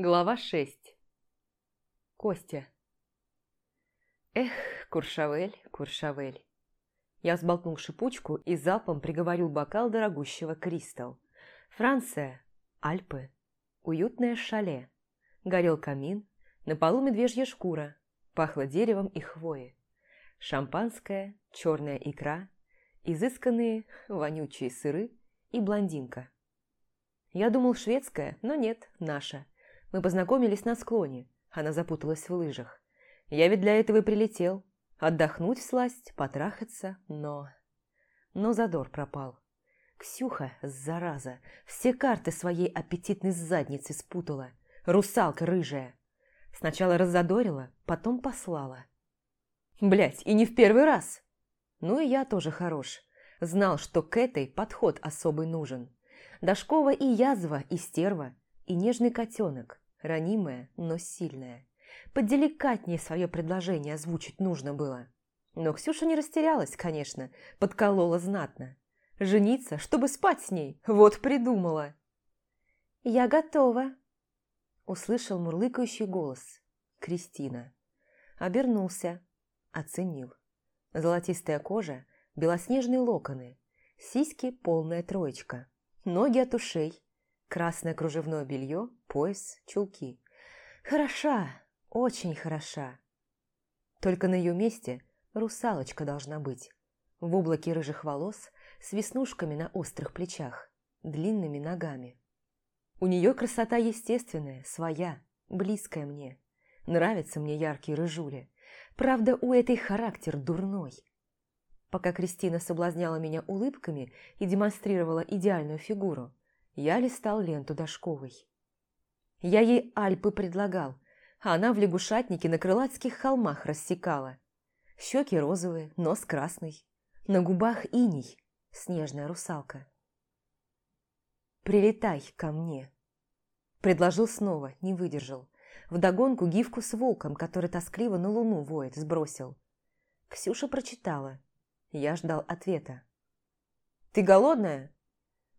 Глава 6 Костя Эх, Куршавель, Куршавель. Я взболтнул шипучку и залпом приговорил бокал дорогущего Кристалл. Франция, Альпы, уютное шале. Горел камин, на полу медвежья шкура, пахло деревом и хвоей. Шампанское, черная икра, изысканные вонючие сыры и блондинка. Я думал шведская, но нет, наша – мы познакомились на склоне, она запуталась в лыжах. Я ведь для этого и прилетел. Отдохнуть в сласть, потрахаться, но... Но задор пропал. Ксюха, зараза, все карты своей аппетитной задницы спутала. Русалка рыжая. Сначала раззадорила, потом послала. Блять, и не в первый раз. Ну и я тоже хорош. Знал, что к этой подход особый нужен. Дашкова и язва, и стерва, и нежный котенок, ранимая, но сильная. Поделикатнее свое предложение озвучить нужно было. Но Ксюша не растерялась, конечно, подколола знатно. Жениться, чтобы спать с ней, вот придумала. «Я готова», – услышал мурлыкающий голос. Кристина. Обернулся, оценил. Золотистая кожа, белоснежные локоны, сиськи полная троечка, ноги от ушей, Красное кружевное белье, пояс, чулки. Хороша, очень хороша. Только на ее месте русалочка должна быть. В облаке рыжих волос, с веснушками на острых плечах, длинными ногами. У нее красота естественная, своя, близкая мне. Нравятся мне яркие рыжули. Правда, у этой характер дурной. Пока Кристина соблазняла меня улыбками и демонстрировала идеальную фигуру, я листал ленту Дашковой. Я ей Альпы предлагал, а она в лягушатнике на крылатских холмах рассекала. Щеки розовые, нос красный, на губах иней, снежная русалка. «Прилетай ко мне», – предложил снова, не выдержал. Вдогонку гифку с волком, который тоскливо на луну воет, сбросил. Ксюша прочитала. Я ждал ответа. «Ты голодная?»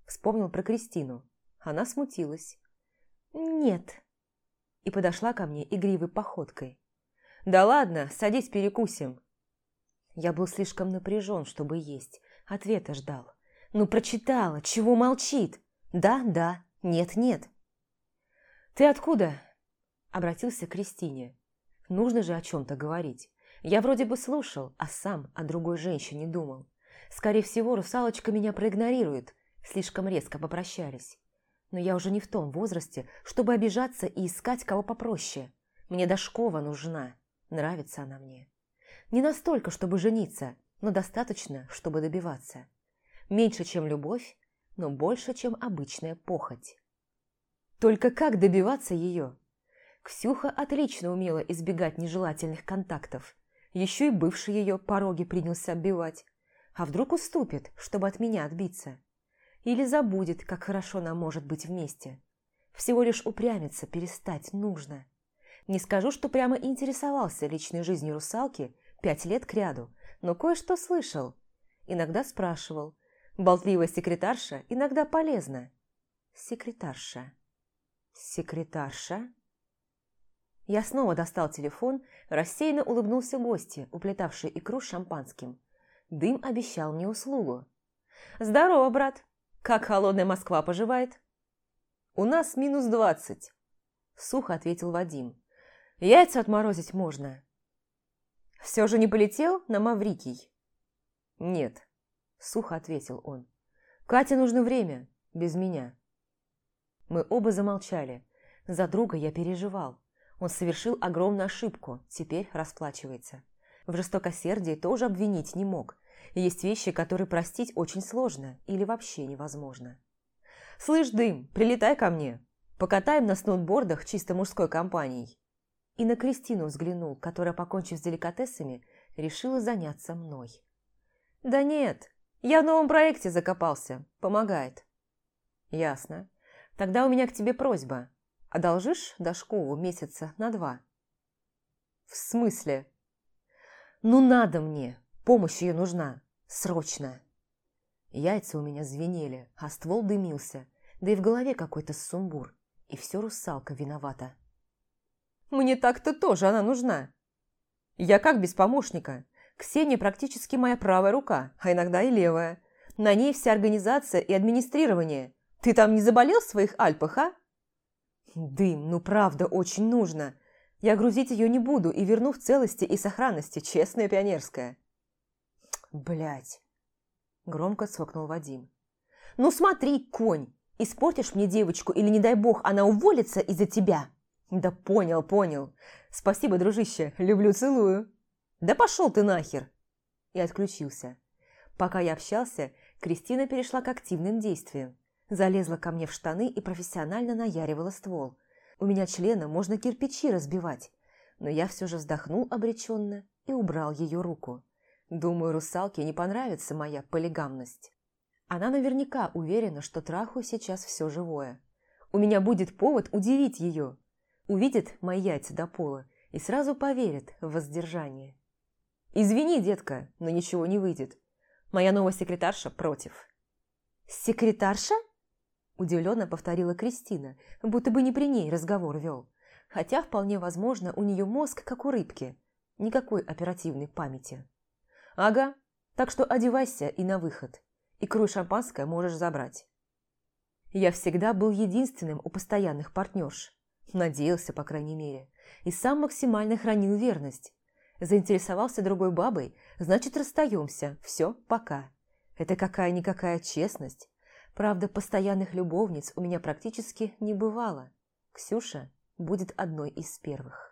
Вспомнил про Кристину. Она смутилась. «Нет». И подошла ко мне игривой походкой. «Да ладно, садись перекусим». Я был слишком напряжен, чтобы есть. Ответа ждал. «Ну, прочитала, чего молчит?» «Да, да, нет, нет». «Ты откуда?» Обратился к Кристине. «Нужно же о чем-то говорить. Я вроде бы слушал, а сам о другой женщине думал. Скорее всего, русалочка меня проигнорирует, Слишком резко попрощались. Но я уже не в том возрасте, чтобы обижаться и искать кого попроще. Мне Дашкова нужна. Нравится она мне. Не настолько, чтобы жениться, но достаточно, чтобы добиваться. Меньше, чем любовь, но больше, чем обычная похоть. Только как добиваться ее? Ксюха отлично умела избегать нежелательных контактов. Еще и бывший ее пороги принялся оббивать. А вдруг уступит, чтобы от меня отбиться? Или забудет, как хорошо нам может быть вместе. Всего лишь упрямиться, перестать нужно. Не скажу, что прямо интересовался личной жизнью русалки пять лет кряду, но кое-что слышал. Иногда спрашивал. Болтливая секретарша иногда полезна. Секретарша. Секретарша? Я снова достал телефон, рассеянно улыбнулся гости, уплетавшей икру с шампанским. Дым обещал мне услугу. «Здорово, брат!» «Как холодная Москва поживает?» «У нас минус двадцать», – сухо ответил Вадим. «Яйца отморозить можно». «Все же не полетел на Маврикий?» «Нет», – сухо ответил он. «Кате нужно время, без меня». Мы оба замолчали. За друга я переживал. Он совершил огромную ошибку, теперь расплачивается. В жестокосердии тоже обвинить не мог, есть вещи, которые простить очень сложно или вообще невозможно. «Слышь, Дым, прилетай ко мне. Покатаем на сноутбордах чисто мужской компанией». И на Кристину взглянул, которая, покончив с деликатесами, решила заняться мной. «Да нет, я в новом проекте закопался. Помогает». «Ясно. Тогда у меня к тебе просьба. Одолжишь Дашкову месяца на два?» «В смысле?» «Ну надо мне. Помощь ее нужна. Срочно. Яйца у меня звенели, а ствол дымился, да и в голове какой-то сумбур. И все русалка виновата. Мне так-то тоже она нужна. Я как без помощника? Ксения практически моя правая рука, а иногда и левая. На ней вся организация и администрирование. Ты там не заболел в своих Альпах, а? Дым, ну правда, очень нужно. Я грузить ее не буду и верну в целости и сохранности, честная пионерская. Блять. Громко цокнул Вадим. Ну смотри, конь, испортишь мне девочку или, не дай бог, она уволится из-за тебя. Да понял, понял. Спасибо, дружище, люблю, целую. Да пошел ты нахер. И отключился. Пока я общался, Кристина перешла к активным действиям. Залезла ко мне в штаны и профессионально наяривала ствол. У меня члена можно кирпичи разбивать. Но я все же вздохнул обреченно и убрал ее руку. Думаю, русалке не понравится моя полигамность. Она наверняка уверена, что траху сейчас все живое. У меня будет повод удивить ее. Увидит мои яйца до пола и сразу поверит в воздержание. «Извини, детка, но ничего не выйдет. Моя новая секретарша против». «Секретарша?» Удивленно повторила Кристина, будто бы не при ней разговор вел. Хотя, вполне возможно, у нее мозг, как у рыбки. Никакой оперативной памяти. «Ага, так что одевайся и на выход. Икру и шампанское можешь забрать». Я всегда был единственным у постоянных партнерш. Надеялся, по крайней мере. И сам максимально хранил верность. Заинтересовался другой бабой, значит, расстаемся. Все, пока. Это какая-никакая честность. Правда, постоянных любовниц у меня практически не бывало. Ксюша будет одной из первых.